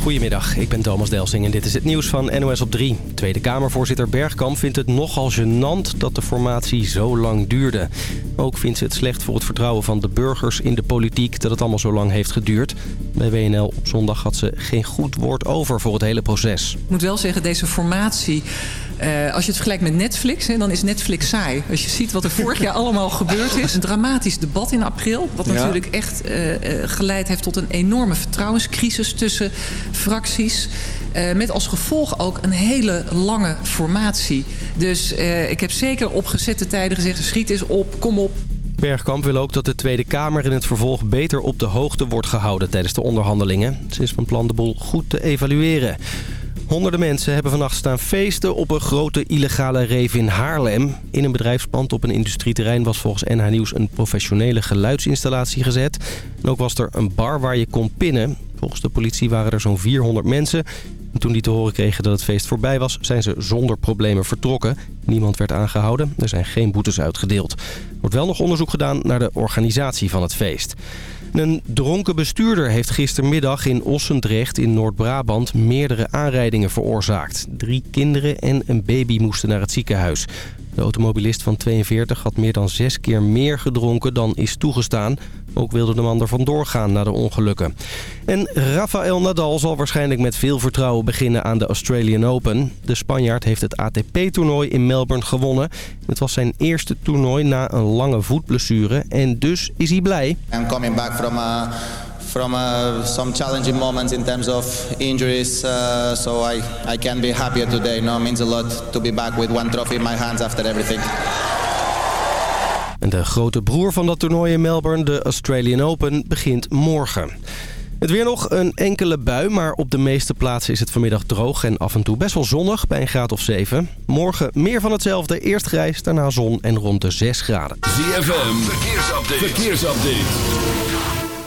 Goedemiddag, ik ben Thomas Delsing en dit is het nieuws van NOS op 3. Tweede Kamervoorzitter Bergkamp vindt het nogal gênant dat de formatie zo lang duurde. Ook vindt ze het slecht voor het vertrouwen van de burgers in de politiek dat het allemaal zo lang heeft geduurd. Bij WNL op zondag had ze geen goed woord over voor het hele proces. Ik moet wel zeggen, deze formatie... Uh, als je het vergelijkt met Netflix, hè, dan is Netflix saai. Als je ziet wat er vorig jaar allemaal gebeurd is. Een dramatisch debat in april. Wat ja. natuurlijk echt uh, uh, geleid heeft tot een enorme vertrouwenscrisis tussen fracties. Uh, met als gevolg ook een hele lange formatie. Dus uh, ik heb zeker op gezette tijden gezegd... schiet eens op, kom op. Bergkamp wil ook dat de Tweede Kamer in het vervolg beter op de hoogte wordt gehouden tijdens de onderhandelingen. Ze is van plan de boel goed te evalueren. Honderden mensen hebben vannacht staan feesten op een grote illegale rave in Haarlem. In een bedrijfspand op een industrieterrein was volgens NH Nieuws een professionele geluidsinstallatie gezet. En ook was er een bar waar je kon pinnen. Volgens de politie waren er zo'n 400 mensen. En toen die te horen kregen dat het feest voorbij was, zijn ze zonder problemen vertrokken. Niemand werd aangehouden. Er zijn geen boetes uitgedeeld. Er wordt wel nog onderzoek gedaan naar de organisatie van het feest. Een dronken bestuurder heeft gistermiddag in Ossendrecht in Noord-Brabant meerdere aanrijdingen veroorzaakt. Drie kinderen en een baby moesten naar het ziekenhuis. De automobilist van 42 had meer dan zes keer meer gedronken dan is toegestaan. Ook wilde de man er vandoor gaan na de ongelukken. En Rafael Nadal zal waarschijnlijk met veel vertrouwen beginnen aan de Australian Open. De Spanjaard heeft het ATP-toernooi in Melbourne gewonnen. Het was zijn eerste toernooi na een lange voetblessure en dus is hij blij. I'm coming back from a from uh, some challenging moments in terms of injuries. Uh, so I, I can be happier today. No, it means a lot to be back with one trophy in my hands after everything. En de grote broer van dat toernooi in Melbourne, de Australian Open, begint morgen. Het weer nog een enkele bui, maar op de meeste plaatsen is het vanmiddag droog en af en toe best wel zonnig bij een graad of 7. Morgen meer van hetzelfde, eerst grijs, daarna zon en rond de 6 graden. ZFM, verkeersupdate. verkeersupdate.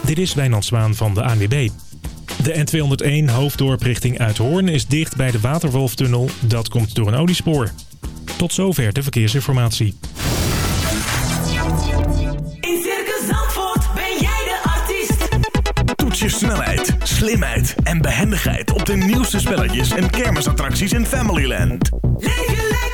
Dit is Wijnand Zwaan van de ANWB. De N201 hoofddorp richting Uithoorn is dicht bij de Waterwolftunnel. Dat komt door een oliespoor. Tot zover de verkeersinformatie. In Circus Zandvoort ben jij de artiest. Toets je snelheid, slimheid en behendigheid op de nieuwste spelletjes en kermisattracties in Familyland. Leef je lekker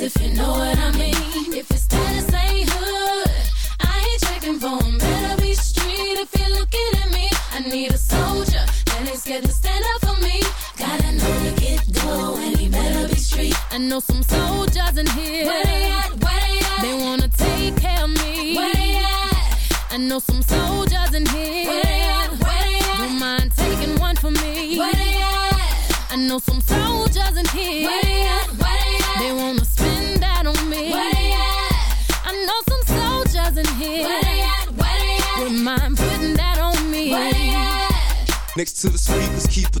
Things if you know what I mean. If it's status ain't hood, I ain't checking for 'em, better be street if you're looking at me. I need a soldier that ain't scared to stand up for me. Gotta know to get dough and he better be street. I know some soldiers in here. Where they at? Where they at? They wanna take care of me. Where they at? I know some soldiers in here. Where they at? Where they at? Don't mind taking one for me. Where they at? I know some soldiers mind putting that on me. Where they at? Next to the speakers, keep a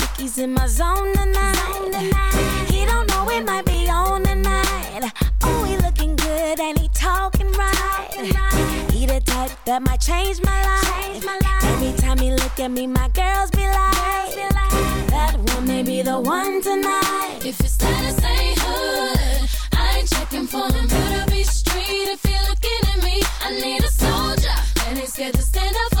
dickies in my zone tonight. He don't know it might be on tonight. Oh, he looking good and he talking right. He the type that might change my life. Every time he look at me, my girls be like, that one may be the one tonight. If your status ain't hood, I ain't checking for 'em. Better be street if you're looking at me. I need a soldier that ain't scared to stand up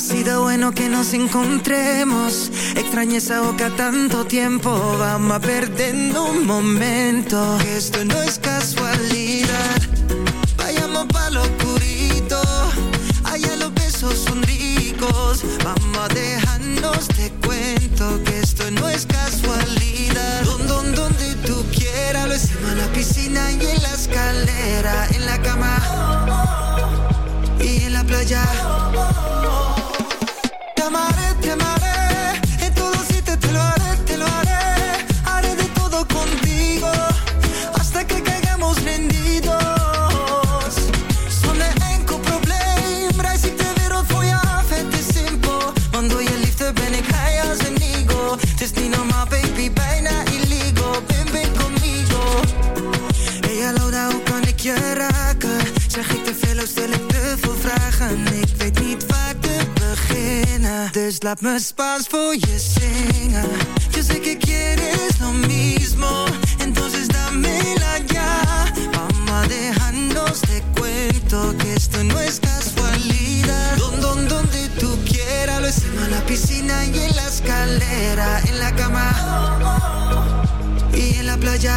Ha sido bueno que nos encontremos. Extrañé esa boca tanto tiempo. Vamos a perdiendo un momento. Esto no es casualidad. Vayamos pa' lo oscurito. Allá los besos son ricos. Vamos a dejarnos de cuento. Que esto no es casualidad. Don, don, donde tú quieras. Lo hicimos en la piscina y en la escalera. En la cama y en la playa. la más paz. Yo sé que quieres lo mismo, entonces dámela ya. Vamos a de cuento que esto no es casualidad. Don, don, donde tú quieras, lo hicimos en la piscina y en la escalera, en la cama y en la playa.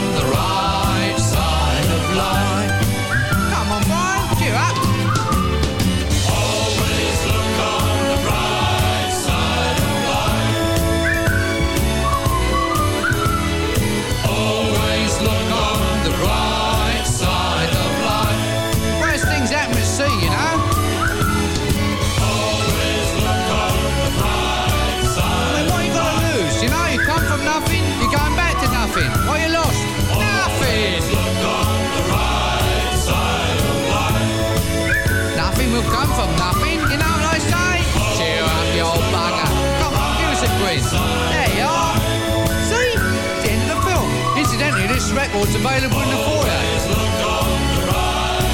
record's available in the foyer.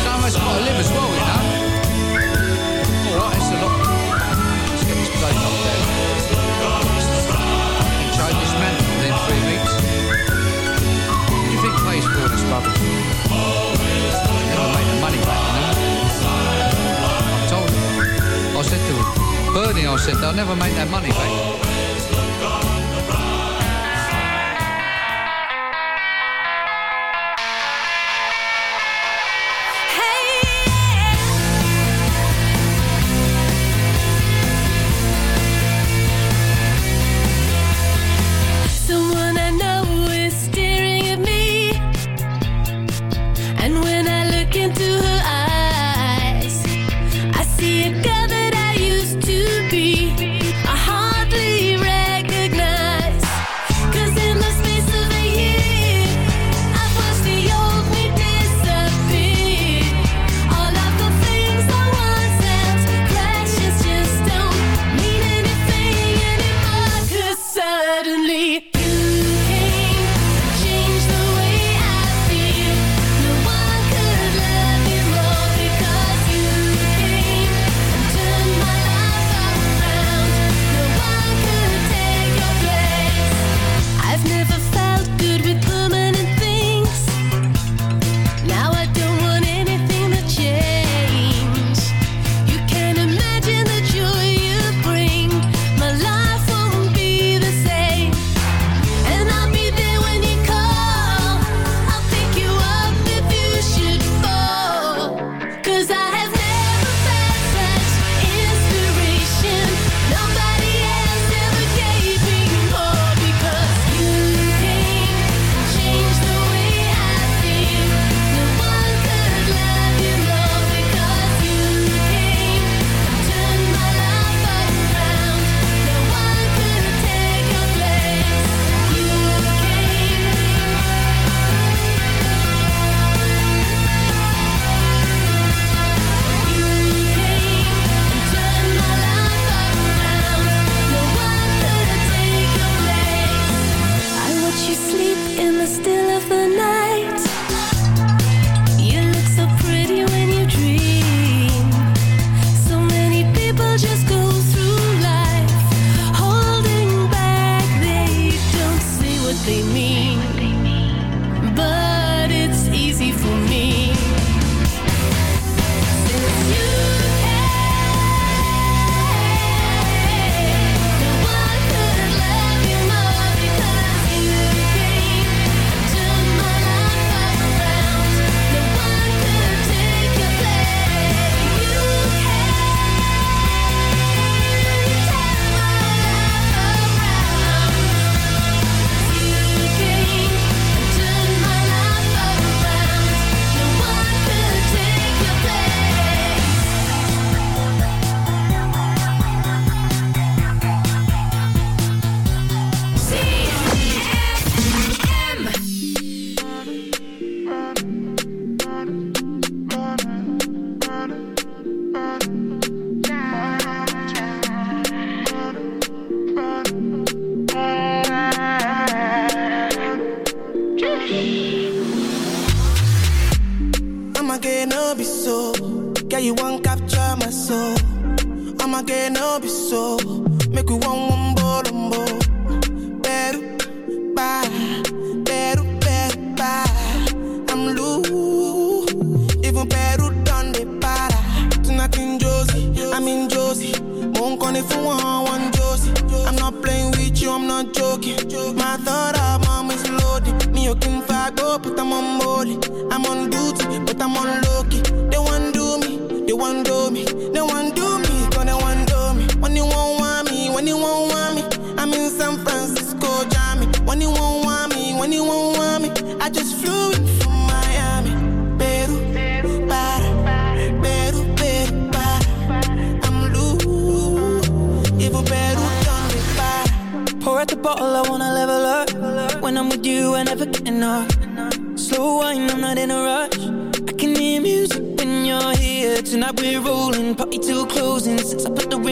Of us got to live as well, you know. All right, it's a lot. Let's get this place up there. And this man within three weeks. Do you think pays for this rubbish? Never make the money back, you know. I told him. I said to him, Bernie, I said, they'll never make that money back.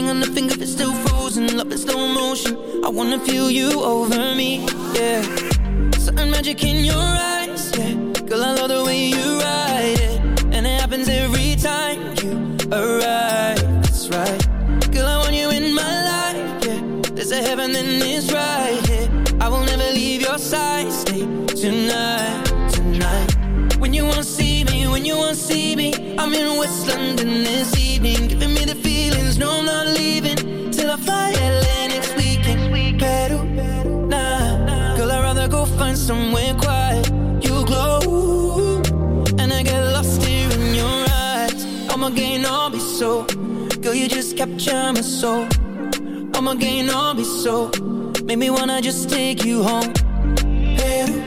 Ring on the finger, it's still frozen. Love in slow motion. I wanna feel you over me, yeah. Something magic in your eyes, yeah. Girl, I love the way you ride it, and it happens every time you arrive. That's right. Girl, I want you in my life, yeah. There's a heaven, then it's right here. I will never leave your side. Stay tonight, tonight. When you wanna see me, when you wanna see me, I'm in West London this evening, giving me the feelings. No, I'm not somewhere quiet. You glow, and I get lost here in your eyes. I'ma gain all be so, girl, you just capture my soul. I'ma gain all be so, make me wanna just take you home. Peru,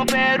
even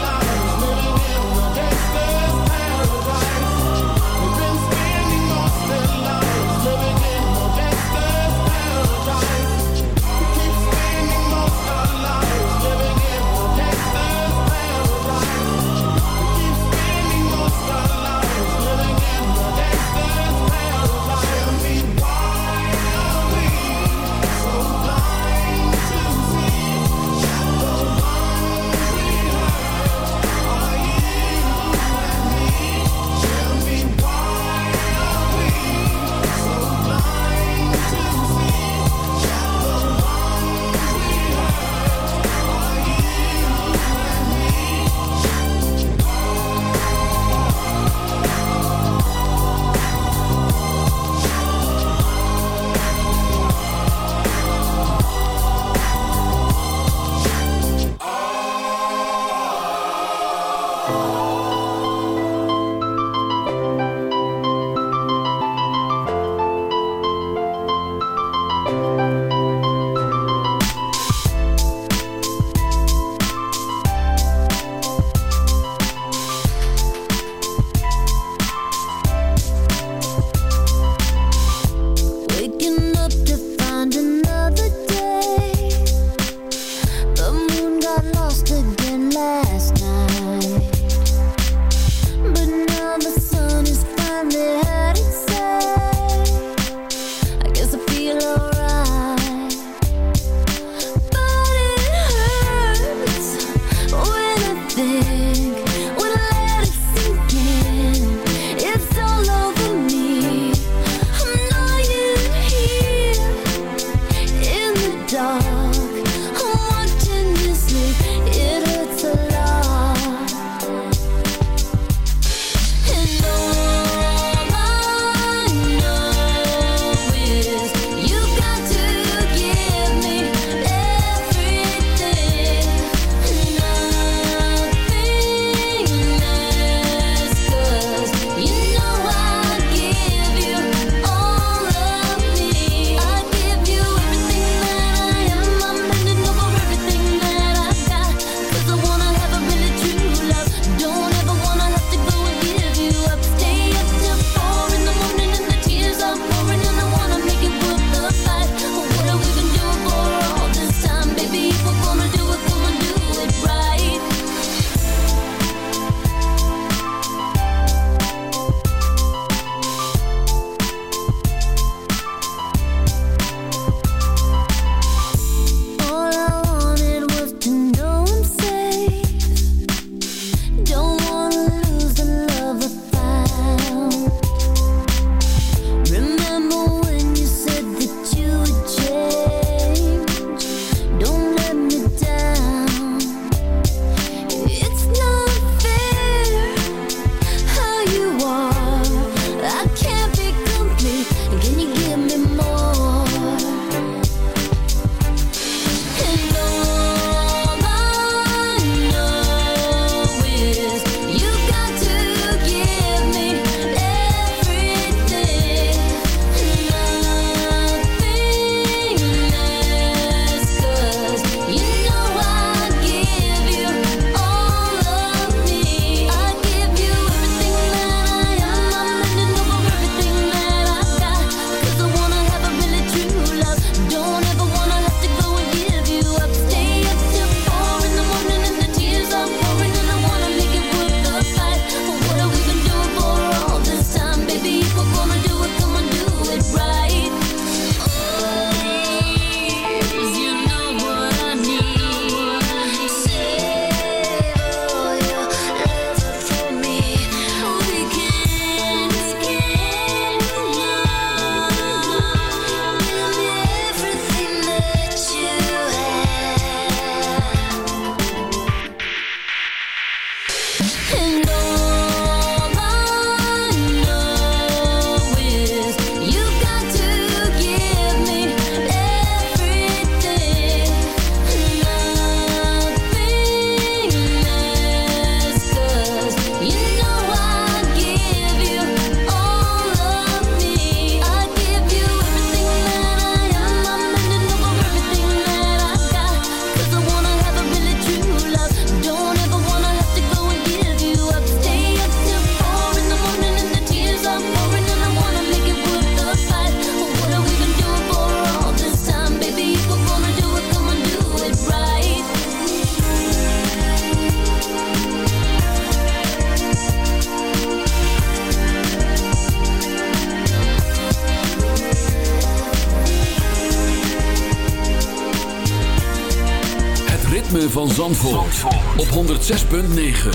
106.9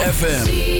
FM.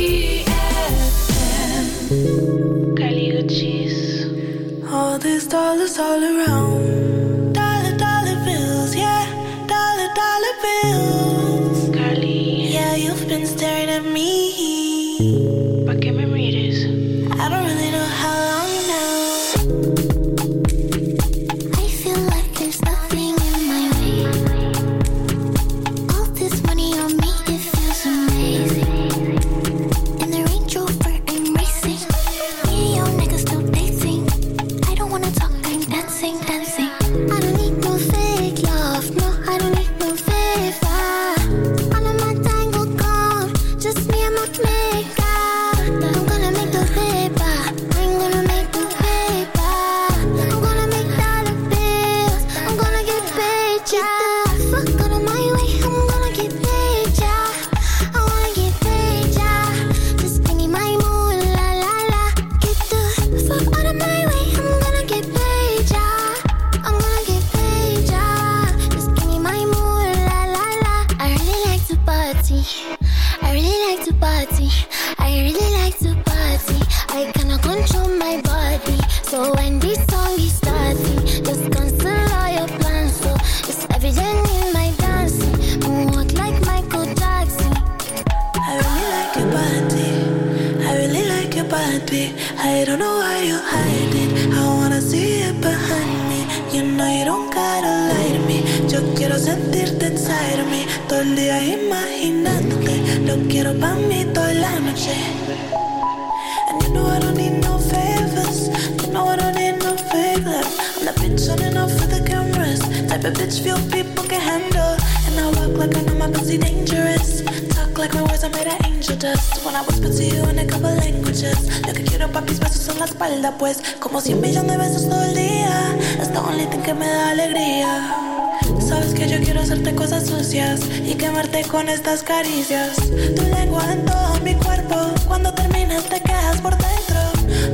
caricias, tu lengua en todo mi cuerpo. Cuando terminas te quedas por dentro.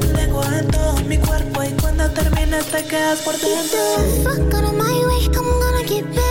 Tu lengua en todo mi cuerpo y cuando terminas te quedas por dentro. Fuck out of my way, I'm gonna get.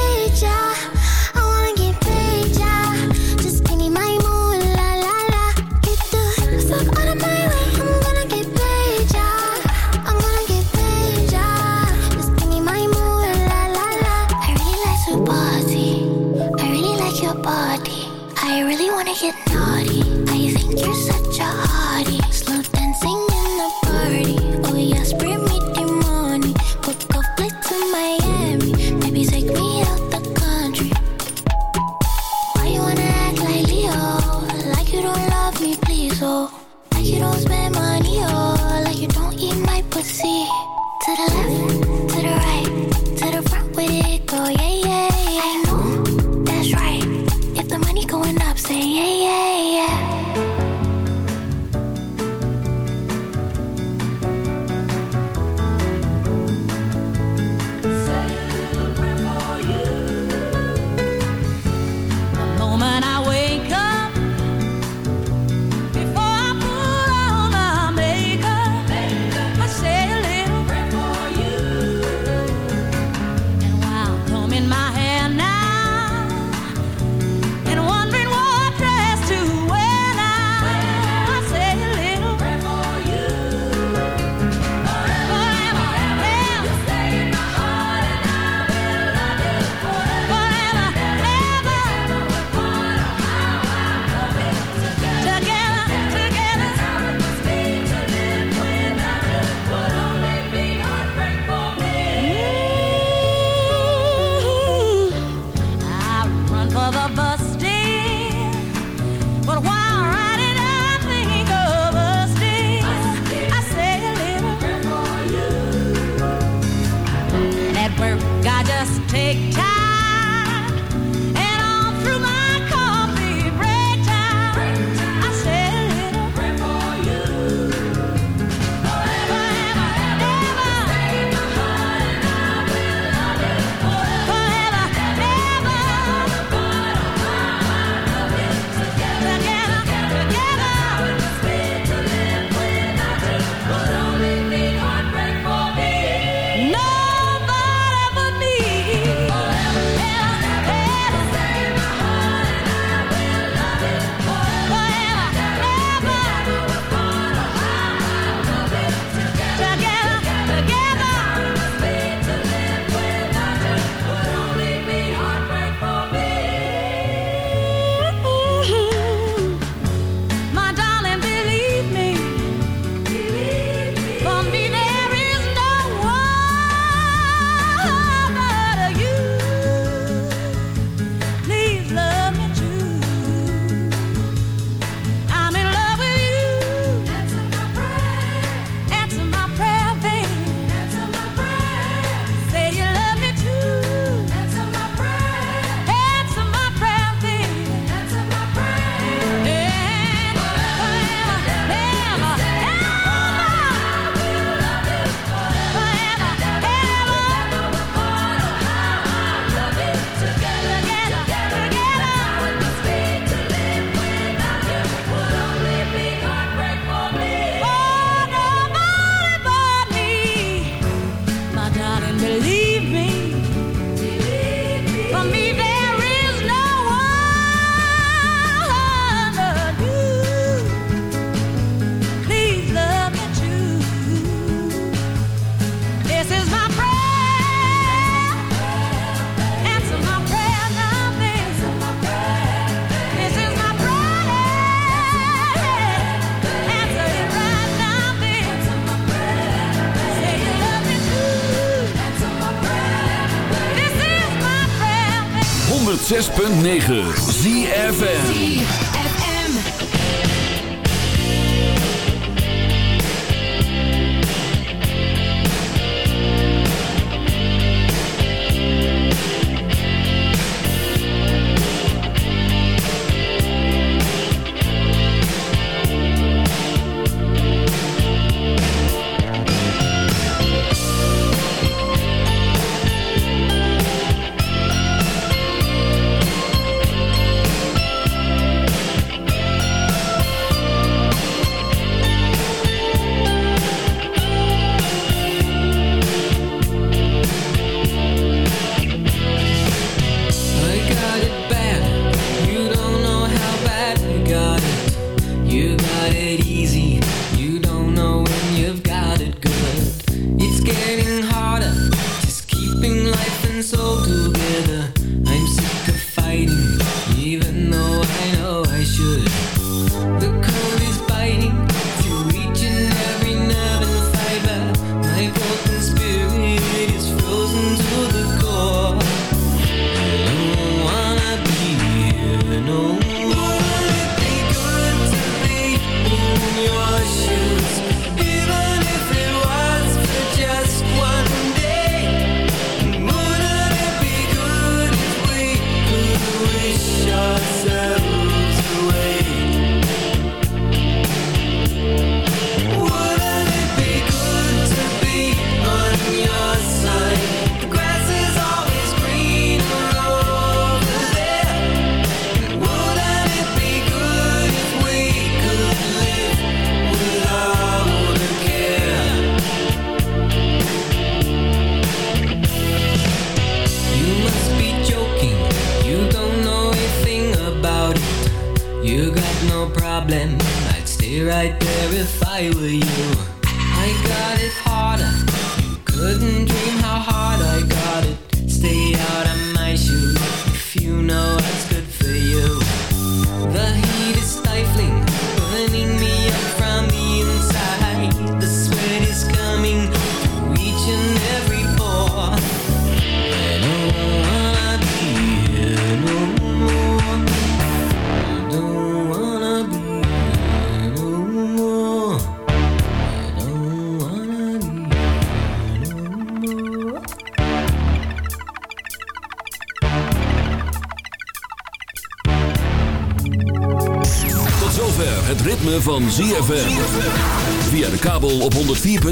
106.9